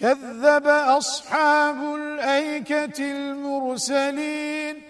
كذب أصحاب الأيكة المرسلين